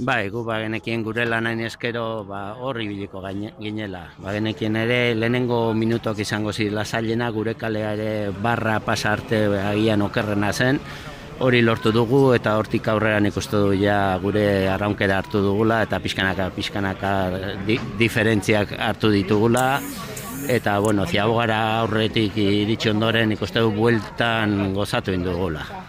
Bai, gu bagenekien gure lanain eskero ba, hor ibiliko ginela. Bagenekien ere lehenengo minutok izango zirela zailena gure kalea ere barra pasarte agian okerrena zen. Hori lortu dugu eta hortik aurrera nik uste du ja gure arraunkera hartu dugula eta pixkanaka pixkanaka di, diferentziak hartu ditugula eta bueno, ziago gara aurretik iritsi ondoren ikuste du bueltan gozatu indugula.